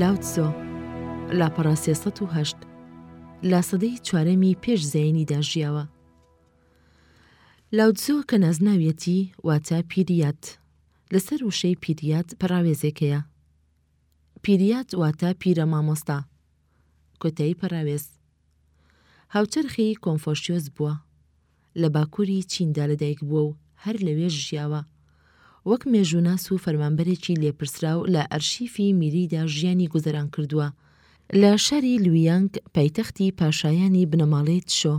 لاوتزۆ، لاپەڕە سێ سەد و هەشت، لە سەدەی چوارەمی پێش زایینیدا ژیاوە، لاوتزۆ کە نازناویەتی واتە پیریات لەسەر وشەی پیریات پەراوێزێک هەیە پیریات واتە پیرە مامۆستا کۆتایی پەراوێز هاوچەرخی کۆنفۆشیۆز بووە لە باکووری چیندا لەدایک بووە و هەر لەوێ ژیاوە وەک مێژووناس و فەرمانبەرێکی لێپرسراو لە ئەرشیفی میریدا ژیانی گوزەران کردووە لە شاری لویانگ پایتەختی پاشایانی بنەماڵەی تشۆ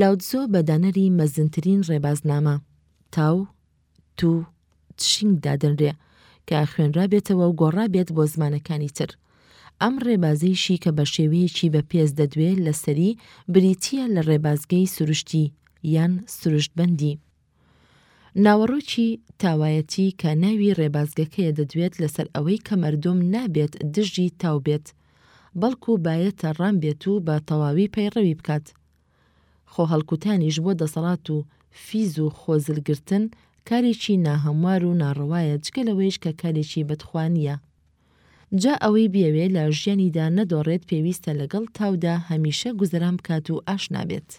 لاوتزۆ بە دانەری مەزنترین ڕێبازنامە، تاو، تو، تشینگ دادەنرێ کە خوێنرابێتەوە و گۆڕابێت بۆ زمانەکانی تر. ئەم ڕێبازەیشی کە بە شێوەیەکی بە پێز دەدوێ لە سەری، بریتییە لە ڕێبازگەی سروشتی یان سروشتبەندی. ناوەڕۆکی تاوایەتی کە ناوی ڕێبازگەکەیە دەدوێت لەسەر ئەوەی کە مەردوم نابێت دژی تاو بێت، بەڵکو بایەتە ڕام بێت و بە تەواوی پەیڕەوی بکات. خۆ هەڵکوتانیش بۆ دەسەڵات و فیز و خۆزل گرتن کارێکی ناهەموار و ناڕەوایە جگە لەوەیش کە کارێکی بەدخوا نییە. جا ئەوەی بیەوێ لە ژیانیدا نەدۆڕێت پێویستە لەگەڵ تاودا هەمیشە گوزەران بکات و ئاشنا بێت.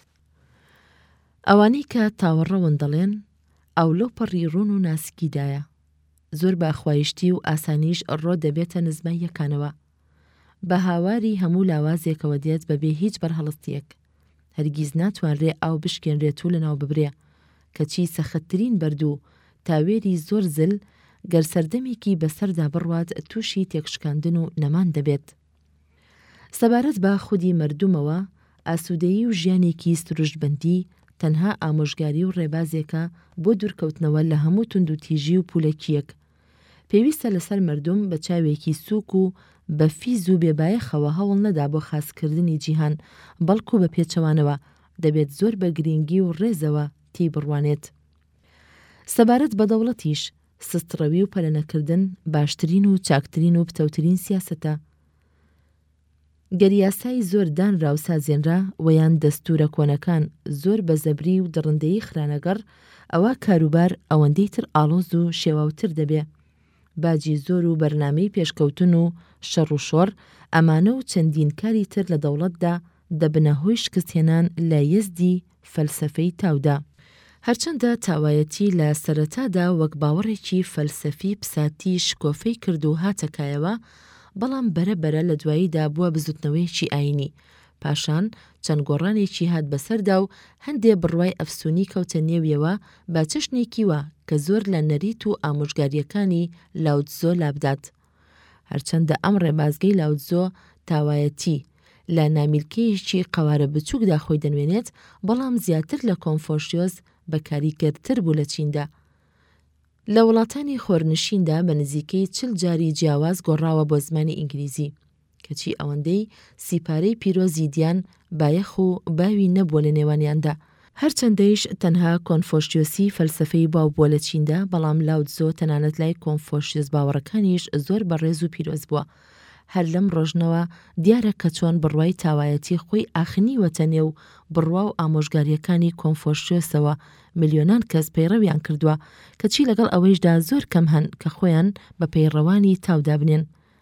ئەوانەی کە تاوەڕەون دەڵێن، ئاو لەو پەڕی ڕوون و ناسکیدایە، زۆر بە خوایشتی و ئاسانیش ڕۆ دەبێتە نزمای یەکانەوە. بە هاواری هەموو لاوازێکەوە دێت بە بێ هیچ بەرهەڵستیەک. هەرگیز ناتوانرێ ئاو بشکێنرێت و لەناو ببرێ، کەچی سەختترین بەرد و تاوێری زۆر زل گەر سەردەمێکی بەسەردا بڕوات تووشی تێکشکاندن و نەمان دەبێت. سەبارەت بە خودی مەردومەوە، ئاسودەیی و ژیانێکی سروشتبەندی تەنها ئامۆژگاری و ڕێبازێکە بۆ دورکەوتنەوە لە هەموو توندوتیژی و پولەکیەک. پێویستە لەسەر مەردوم بە چاوێکی سوک و بە فیز و بێ بایەخەوە هەوڵ نەدا بۆ خاسکردنی جیهان، بەڵکو بە پێچەوانەوە دەبێت زۆر بە گرینگی و ڕێزەوە تێی بڕوانێت. سەبارەت بە دەوڵەتیش، سستڕەوی و پەلەنەکردن باشترین و چاکترین و پتەوترین سیاسەتە. گەر یاسای زۆر دانرا و سازێنرا و یان دەستوورە کۆنەکان زۆر بە زەبری و دڕندەیی خرانەگەڕ، ئەوا کاروبار ئەوەندەی تر ئاڵۆز و شێواوتر دەبێ. باجی زۆر و بەرنامەی پێشکەوتن و شەڕ و شۆڕ، ئەمانە و چەندین کاری تر لە دەوڵەتدا، دەبنە هۆی شکستهێنان لە یەزدی، فەلسەفەی تاودا. هەرچەندە تاوایەتی لە سەرەتادا وەک باوەڕێکی فەلسەفی پساتی شکۆفەی کرد و هاتە کایەوە، بەڵام بەرە بەرە لە دواییدا بووە بزوتنەوەیەکی ئایینی. پاشان چەند گۆڕانێکی هات بەسەردا و هەندێ بڕوای ئەفسوونی کەوتە نێویەوە بە چەشنێکی وا کە زۆر لە نەریت و ئامۆژگارییەکانی لاوتزۆ لابدات. هەرچەندە ئەم ڕێبازگەی لاوتزۆ تاوایەتی، لە نامیلکەیەکی قەوارە بچووکدا خۆی دەنوێنێت، بەڵام زیاتر لە کۆنفۆشیۆس بە کاریگەرتر بوو لە چیندا. لە وڵاتانی خۆرنشیندا بە نزیکەی چل جاری جیاواز گۆڕاوە بۆ زمانی ئینگلیزی. کەچی ئەوەندەی سیپارەی پیرۆزی دیان بایەخ و باوی نەبووە لە نێوانیاندا. هەرچەندەیش تەنها کۆنفۆشیۆسی فەلسەفەی باو بووە لە چیندا، بەڵام لاو تزۆ تەنانەت لای کۆنفۆشیۆس باوەڕەکانیش زۆر بەڕێز و پیرۆز بووە. هەر لەم ڕۆژنەوە دیارە کە چۆن بڕوای تاوایەتی خۆی ئاخنیوەتە نێو بڕوا و ئامۆژگارییەکانی کۆنفۆشیۆسەوە، ملیۆنان کەس پەیڕەویان کردووە، کەچی لەگەڵ ئەوەیشدا زۆر کەم هەن کە خۆیان بە پەیڕەوانی تاو دابنێن.